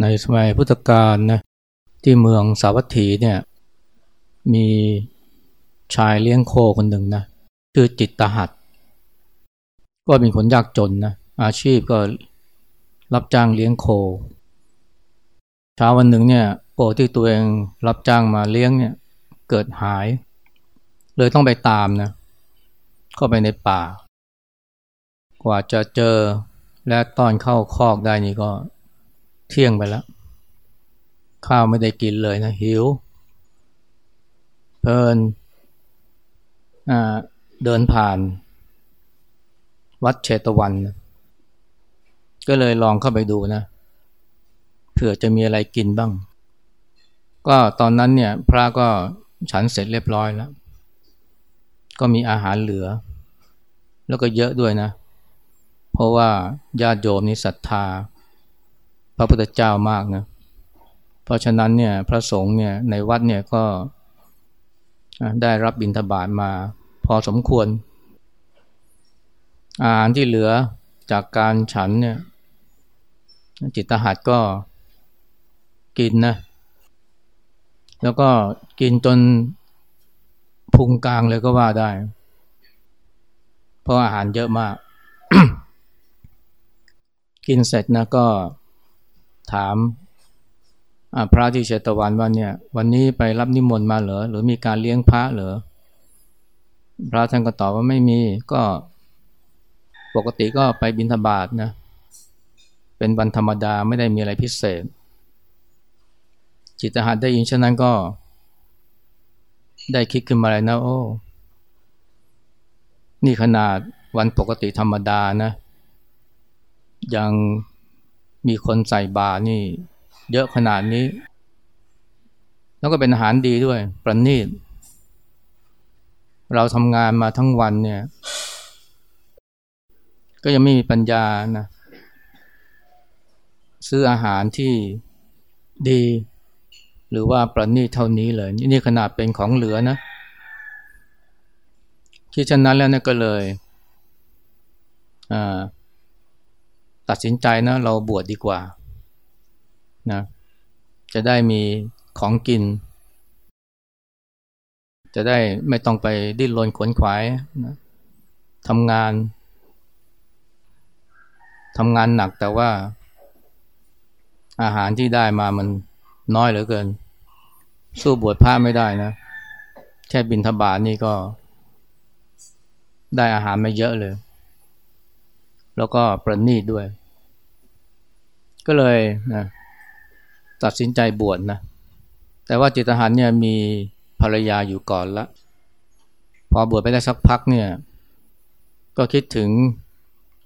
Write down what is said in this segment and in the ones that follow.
ในสมัยพุทธกาลนะที่เมืองสาวัตถีเนี่ยมีชายเลี้ยงโคคนหนึ่งนะชื่อจิตตหัดก็เป็นคนยากจนนะอาชีพก็รับจ้างเลี้ยงโคเช้าวันหนึ่งเนี่ยโคที่ตัวเองรับจ้างมาเลี้ยงเนี่ยเกิดหาย เลยต้องไปตามนะเข้าไปในป่า กว่าจะเจอและตอนเข้าคอกได้นี่ก็ เที่ยงไปแล้ว ข้าวไม่ได้กินเลยนะ หิว เพลินเดินผ่าน วัดเชตวัน ก็เลยลองเข้าไปดูนะเผื่อจะมีอะไรกินบ้าง ก็ตอนนั้นเนี่ย พระก็ฉันเสร็จเรียบร้อยแล้ว ก็มีอาหารเหลือ แล้วก็เยอะด้วยนะ เพราะว่าญาติโยมนี่ศรัทธา พระพุทธเจ้ามากนะเพราะฉะนั้นเนี่ยพระสงฆ์เนี่ยในวัดเนี่ยก็ได้รับบิณฑบาตมาพอสมควร อาหารที่เหลือจากการฉันเนี่ยจิตหัดก็กินนะ แล้วก็กินจนพุงกลางเลยก็ว่าได้ เพราะอาหารเยอะมาก กินเสร็จนะก็ ถามพระที่เชตวันว่าเนี่ย วันนี้ไปรับนิมนต์มาเหรอหรือมีการเลี้ยงพระเหรอพระท่านก็ตอบว่าไม่มีก็ปกติก็ไปบิณฑบาตนะเป็นวันธรรมดาไม่ได้มีอะไรพิเศษ จิตหัดได้ยินเช่นนั้นก็ ได้คิดขึ้นมาเลยนะโอ้นี่ขนาดวันปกติธรรมดานะ ยัง มีคนใส่บานี่ เยอะขนาดนี้ แล้วก็เป็นอาหารดีด้วย ประณีต เราทำงานมาทั้งวันเนี่ย ก็ยังไม่มีปัญญานะซื้ออาหารที่ดี หรือว่าประณีตเท่านี้เลย นี่ขนาดเป็นของเหลือนะที่ฉะนั้นแล้วเนี่ยก็เลย อ่า ตัดสินใจนะเราบวชดดีกว่านะจะได้มีของกิน จะได้ไม่ต้องไปดิ้นรนขวนขวายนะทำงานทำงานหนักแต่ว่าอาหารที่ได้มามันน้อยเหลือเกิน สู้บวชพระไม่ได้นะ แค่บินทบาทนี่ก็ ได้อาหารไม่เยอะเลย แล้วก็ประณีตด้วย ก็เลยนะตัดสินใจบวชนะ แต่ว่าจิตอาหารเนี่ยมีภรรยาอยู่ก่อนละ พอบวชไปได้สักพักเนี่ย ก็คิดถึง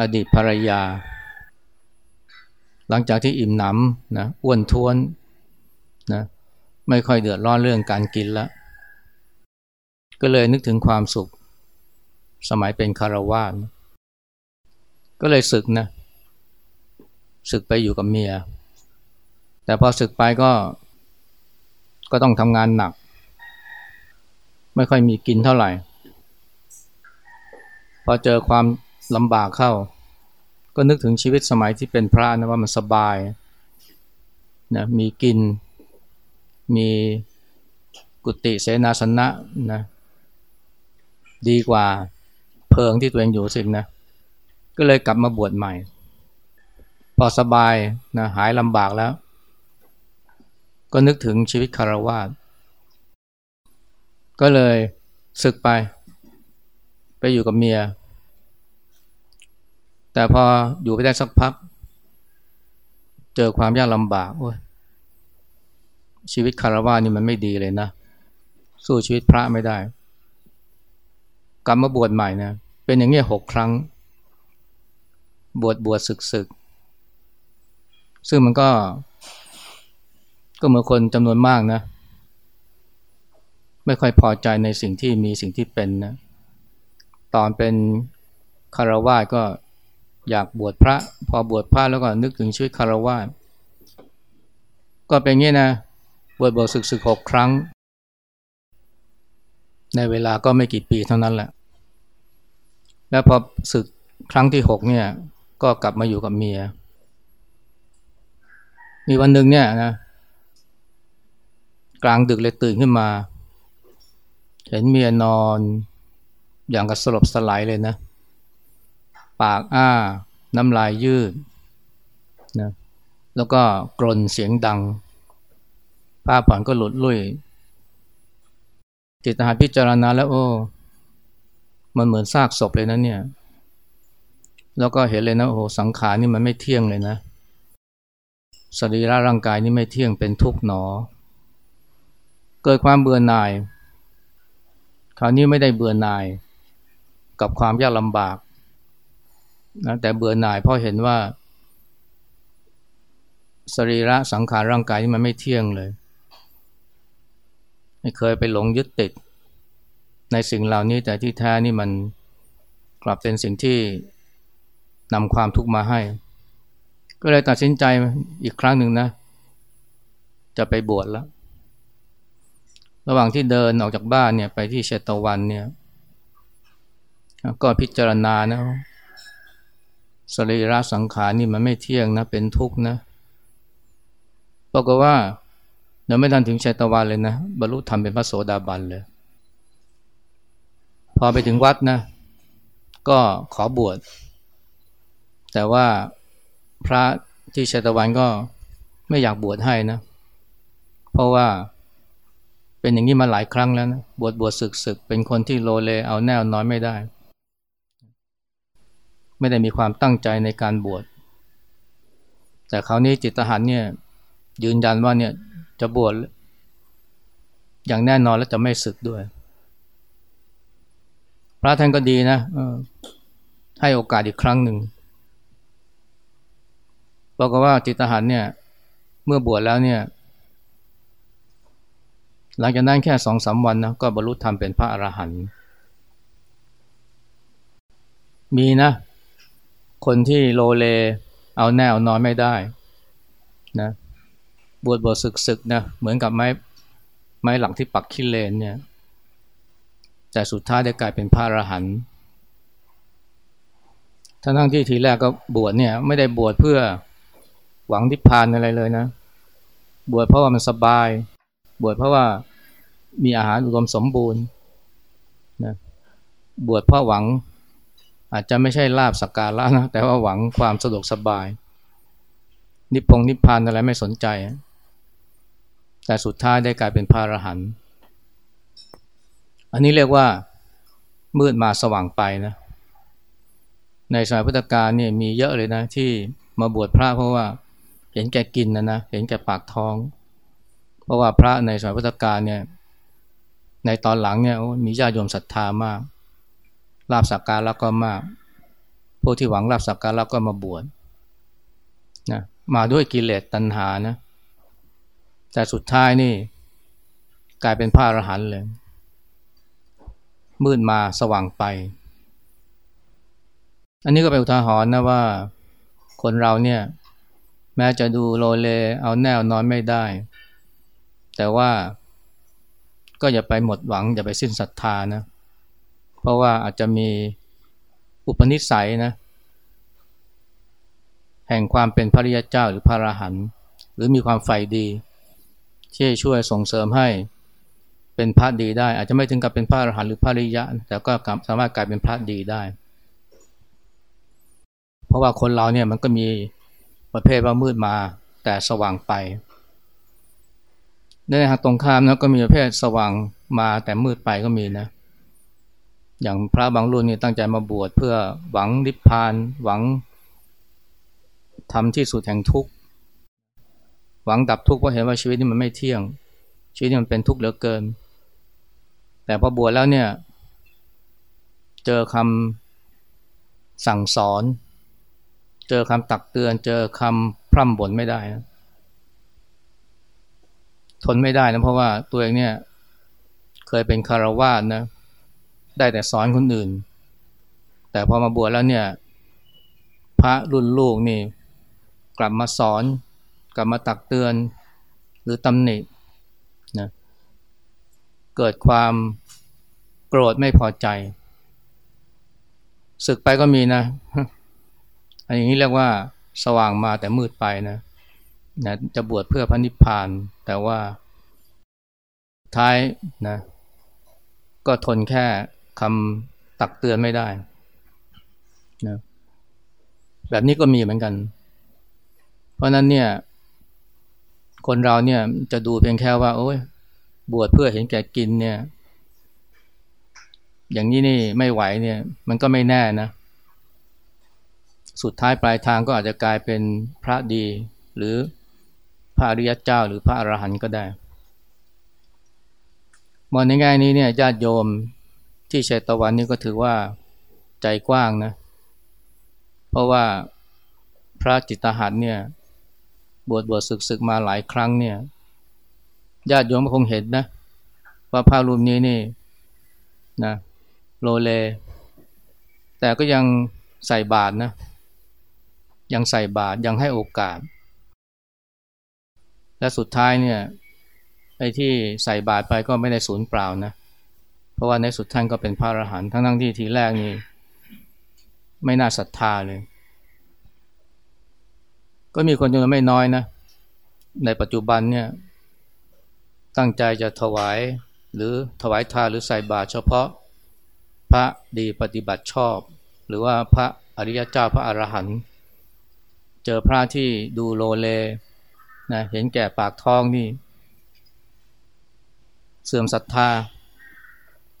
อดีตภรรยา หลังจากที่อิ่มหนำนะอ้วนท้วนนะไม่ค่อยเดือดร้อนเรื่องการกินละ ก็เลยนึกถึงความสุข สมัยเป็นคารวาสก็เลยศึกนะ ศึกไปอยู่กับเมีย แต่พอศึกไปก็ ก็ต้องทำงานหนัก ไม่ค่อยมีกินเท่าไหร่ พอเจอความลำบากเข้า ก็นึกถึงชีวิตสมัยที่เป็นพระนะว่ามันสบายนะมีกิน มีกุฏิเสนาสนะนะดีกว่าเพิงที่ตัวเองอยู่สินะ ก็เลยกลับมาบวชใหม่ พอสบายนะหายลำบากแล้ว ก็นึกถึงชีวิตคารวะก็เลยศึกไป ไปอยู่กับเมีย แต่พออยู่ไปได้สักพัก เจอความยากลำบากโอ้ยชีวิตคารวะนี่มันไม่ดีเลยนะ สู้ชีวิตพระไม่ได้ กลับมาบวชใหม่นะ เป็นอย่างนี้ยหกครั้ง บวชบวชศึกศึก ซึ่งมันก็ ก็เหมือนคนจำนวนมากนะ ไม่ค่อยพอใจในสิ่งที่มีสิ่งที่เป็นนะ ตอนเป็นคารวะก็อยากบวชพระ พอบวชพระแล้วก็นึกถึงชีวิตคารวะก็เป็นงี้นะ บวชบวชศึกศึกหกครั้ง ในเวลาก็ไม่กี่ปีเท่านั้นแหละ แล้วพอศึกครั้งที่หกเนี่ย ก็กลับมาอยู่กับเมีย มีวันหนึ่งเนี่ยนะกลางดึกเลยตื่นขึ้นมา เห็นเมียนอนอย่างกับสลบสลายเลยนะ ปากอ้า น้ำลายยืดนะแล้วก็กรนเสียงดัง ผ้าผ่อนก็หลุดลุ่ยจิตหารพิจารณาแล้วโอ้ มันเหมือนซากศพเลยนะเนี่ย แล้วก็เห็นเลยนะโอ้สังขารนี่มันไม่เที่ยงเลยนะ สรีระร่างกายนี่ไม่เที่ยงเป็นทุกข์หนอ เกิดความเบื่อหน่าย คราวนี้ไม่ได้เบื่อหน่าย กับความยากลำบากนะแต่เบื่อหน่ายเพราะเห็นว่า สรีระสังขารร่างกายนี่มันไม่เที่ยงเลยเคยไปหลงยึดติด ในสิ่งเหล่านี้แต่ที่แท้นี่มันกลับเป็นสิ่งที่นำความทุกข์มาให้ ก็เลยตัดสินใจอีกครั้งหนึ่งนะ จะไปบวชแล้ว ระหว่างที่เดินออกจากบ้านเนี่ยไปที่เชตวันเนี่ย ก็พิจารณานะสรีระสังขารนี่มันไม่เที่ยงนะ เป็นทุกข์นะปรากว่ายังไม่ทันถึงชัยตะวันเลยนะ บรรลุธรรมเป็นพระโสดาบันเลย พอไปถึงวัดนะ ก็ขอบวชแต่ว่า พระที่ชัตวันก็ไม่อยากบวชให้นะ เพราะว่าเป็นอย่างนี้มาหลายครั้งแล้วนะบวชบวชศึกศึกเป็นคนที่โลเลเอาแน่น้อยไม่ได้ ไม่ได้มีความตั้งใจในการบวชแต่คราวนี้จิตตหันเนี่ยยืนยันว่าเนี่ยจะบวชอย่างแน่นอนและจะไม่ศึกด้วย พระท่านก็ดีนะให้โอกาสอีกครั้งหนึ่ง บอกว่าจิตทหันเนี่ย เมื่อบวชแล้วเนี่ย หลังจากนั้นแค่สองสาวันนะก็บรรลุธรรมเป็นพระอรหันต์มีนะ คนที่โลเล เอาแนวนอนไม่ได้นะบวชบวชศึกศึกนะเหมือนกับไม้ไม้หลังที่ปักขี้เลนเนี่ย แต่สุดท้ายได้กลายเป็นพระอรหันต์ทั้งที่ทีแรกก็บวชเนี่ย ไม่ได้บวชเพื่อ หวังทิพพานอะไรเลยนะ บวชเพราะว่ามันสบาย บวชเพราะว่ามีอาหารอุดมสมบูรณ์นะบวชเพราะหวัง อาจจะไม่ใช่ลาบสักการะนะแต่ว่าหวังความสะดวกสบาย นิพพงนิพพานอะไรไม่สนใจ แต่สุดท้ายได้กลายเป็นพระอรหันต์อันนี้เรียกว่ามืดมาสว่างไปนะในสมัยพุทธกาลเนี่ยมีเยอะเลยนะที่มาบวชพระเพราะว่า เห็นแก่กินนะนะเห็นแก่ปากท้อง เพราะว่าพระในสมัยพุทธกาลเนี่ยในตอนหลังเนี่ยมีญาติโยมศรัทธามากลาบสักการแล้วก็มาก พวกที่หวังลาบสักการแล้วก็มาบวชนะมาด้วยกิเลสตัณหานะแต่สุดท้ายนี่ กลายเป็นพระอรหันต์เลย มืดมาสว่างไป อันนี้ก็เป็นอุทาหรณ์นะว่า คนเราเนี่ย แม้จะดูโลเลเอาแนวนอนไม่ได้ แต่ว่าก็อย่าไปหมดหวัง อย่าไปสิ้นศรัทธานะ เพราะว่าอาจจะมีอุปนิสัยนะ แห่งความเป็นพระริยเจ้าหรือพระอรหันต์หรือมีความใฝ่ดี ที่ช่วยส่งเสริมให้เป็นพระดีได้ อาจจะไม่ถึงกับเป็นพระอรหันต์หรือพระริยะ แต่ก็สามารถกลายเป็นพระดีได้ เพราะว่าคนเราเนี่ยมันก็มี ประเภทว่ามืดมาแต่สว่างไปในทางตรงข้ามนะก็มีประเภทสว่างมาแต่มืดไปก็มีนะ อย่างพระบางรุ่นนี่ตั้งใจมาบวชเพื่อหวังนิพพาน หวังทำที่สุดแห่งทุกข์หวังดับทุกข์เพราะเห็นว่าชีวิตนี้มันไม่เที่ยง ชีวิตนี้มันเป็นทุกข์เหลือเกิน แต่พอบวชแล้วเนี่ย เจอคำสั่งสอน เจอคำตักเตือน เจอคำพร่ำบ่นไม่ได้นะทนไม่ได้นะเพราะว่าตัวเองเนี่ย เคยเป็นคารวาสนะ ได้แต่สอนคนอื่น แต่พอมาบวชแล้วเนี่ย พระรุ่นลูกนี่ กลับมาสอน กลับมาตักเตือน หรือตำหนินะเกิดความโกรธไม่พอใจศึกไปก็มีนะ อันอย่างนี้เรียกว่าสว่างมาแต่มืดไปนะนะจะบวชเพื่อพระนิพพาน แต่ว่าท้ายนะ ก็ทนแค่คำตักเตือนไม่ได้นะแบบนี้ก็มีเหมือนกัน เพราะนั้นเนี่ย คนเราเนี่ยจะดูเพียงแค่ว่า โอ้ยบวชเพื่อเห็นแก่กินเนี่ย อย่างนี้นี่ไม่ไหวเนี่ย มันก็ไม่แน่นะ สุดท้ายปลายทางก็อาจจะกลายเป็นพระดี หรือพระอริยเจ้า หรือพระอรหันต์ก็ได้มองในแง่นี้เนี่ยญาติโยมที่ชัยตะวันนี่ก็ถือว่าใจกว้างนะ เพราะว่าพระจิตตหัตเนี่ย บวชบวชศึกศึกมาหลายครั้งเนี่ยญาติโยมคงเห็นนะ ว่าพระรูปนี้นี่นะโลเล แต่ก็ยังใส่บาตรนะ ยังใส่บาตรยังให้โอกาส และสุดท้ายเนี่ยไอ้ที่ใส่บาตรไปก็ไม่ได้สูญเปล่านะ เพราะว่าในสุดท่านก็เป็นพระอรหันต์ทั้งทั้งที่ทีแรกนี่ไม่น่าศรัทธาเลย ก็มีคนจำนวนไม่น้อยนะ ในปัจจุบันเนี่ย ตั้งใจจะถวายหรือถวายทานหรือใส่บาตรเฉพาะพระดีปฏิบัติชอบ หรือว่าพระอริยเจ้าพระอรหันต์ เจอพระที่ดูโลเลนะเห็นแก่ปากท้องนี่ เสื่อมศรัทธา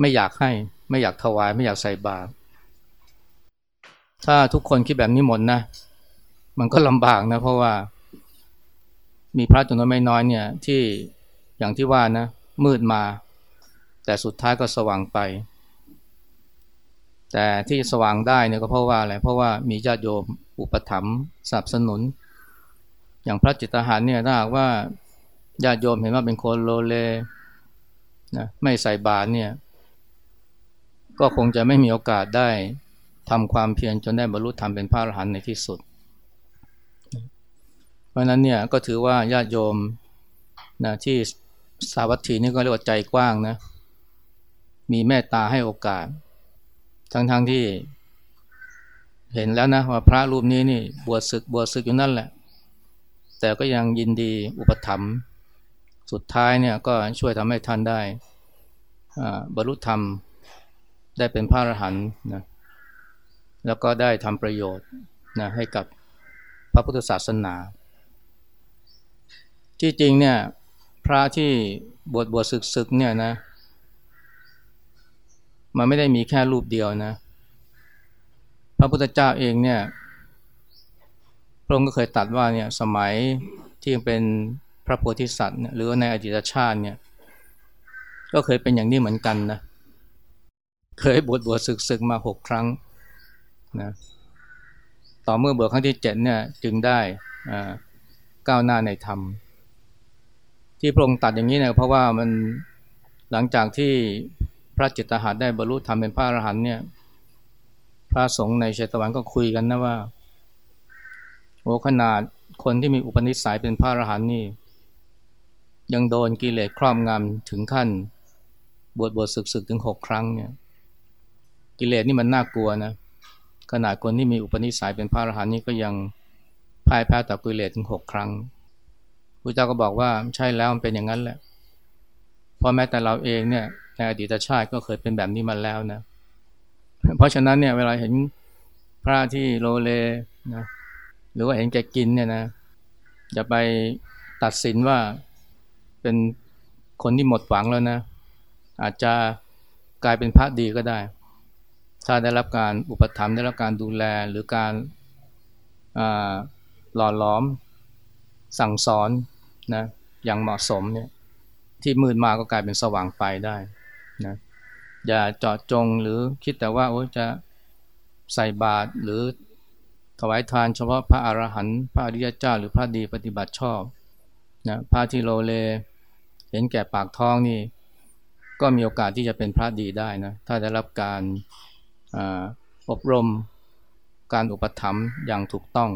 ไม่อยากให้ ไม่อยากถวาย ไม่อยากใส่บาตรถ้าทุกคนคิดแบบนี้หมดนะ มันก็ลำบากนะ เพราะว่า มีพระจำนวนไม่น้อยเนี่ย ที่อย่างที่ว่านะ มืดมา แต่สุดท้ายก็สว่างไป แต่ที่สว่างได้เนี่ยก็เพราะว่าอะไรเพราะว่ามีญาติโยมอุปถัมภ์สนับสนุน อย่างพระจิตตหารเนี่ยถ้าหากว่าญาติโยมเห็นว่าเป็นคนโลเลนะไม่ใส่บาตรเนี่ย ก็คงจะไม่มีโอกาสได้ทำความเพียรจนได้บรรลุธรรมเป็นพระอรหันต์ในที่สุด เพราะนั้นเนี่ยก็ถือว่าญาติโยมนะที่สาวัตถีนี่ก็เรียกว่าใจกว้างนะ มีเมตตาให้โอกาส ทั้งๆทที่ เห็นแล้วนะว่าพระรูปนี้นี่บวชศึกบวชศึกอยู่นั่นแหละ แต่ก็ยังยินดีอุปถัมภ์สุดท้ายเนี่ยก็ช่วยทำให้ท่านได้บรรลุธรรมได้เป็นพระอรหันต์นะแล้วก็ได้ทำประโยชน์นะให้กับพระพุทธศาสนา ที่จริงเนี่ยพระที่บวชบวชศึกศึกเนี่ยนะ มันไม่ได้มีแค่รูปเดียวนะ พระพุทธเจ้าเองเนี่ยพระองค์ก็เคยตัดว่าเนี่ยสมัยที่ยังเป็นพระโพธิสัตว์หรือในอดีตชาติเนี่ย ก็เคยเป็นอย่างนี้เหมือนกันนะเคยบวชบวชศึกศึกมาหกครั้งนะต่อเมื่อบวชครั้งที่เจ็ดเนี่ยจึงได้ก้าวหน้าในธรรม ที่พระองค์ตัดอย่างนี้เนี่ยเพราะว่ามันหลังจากที่ ระจิตตหัดได้บรรลุธรรมเป็นพระอรหันต์เนี่ย พระสงฆ์ในเชตวันก็คุยกันนะว่าโอ้ขนาดคนที่มีอุปนิสัยเป็นพระอรหันต์นี่ ยังโดนกิเลสครอบงำถึงขั้น บวชบวชศึกศึกถึงหกครั้งเนี่ย กิเลสนี่มันน่ากลัวนะขนาดคนที่มีอุปนิสัยเป็นพระอรหันต์นี่ก็ยังพ่ายแพ้ต่อกิเลสถึงหกครั้งพระเจ้าก็บอกว่าใช่แล้วมันเป็นอย่างนั้นแหละเพราะแม้แต่เราเองเนี่ย ในอดีตชาติก็เคยเป็นแบบนี้มาแล้วนะ เพราะฉะนั้นเนี่ยเวลาเห็นพระที่โลเลนะหรือว่าเห็นแกกินเนี่ยนะอย่าไปตัดสินว่าเป็นคนที่หมดหวังแล้วนะ อาจจะกลายเป็นพระดีก็ได้ ถ้าได้รับการอุปถัมภ์ได้รับการดูแลหรือการหล่อล้อมสั่งสอนนะอย่างเหมาะสมเนี่ยที่มืดมาก็กลายเป็นสว่างไปได้ นะอย่าเจาะจงหรือคิดแต่ว่าโอ้จะใส่บาตรหรือถวายทานเฉพาะพระอรหันต์พระอริยเจ้า หรือพระดีปฏิบัติชอบนะพระที่โลเลเห็นแก่ปากท้องนี่ ก็มีโอกาสที่จะเป็นพระดีได้นะถ้าได้รับการอบรมการอุปถัมภ์อย่างถูกต้อง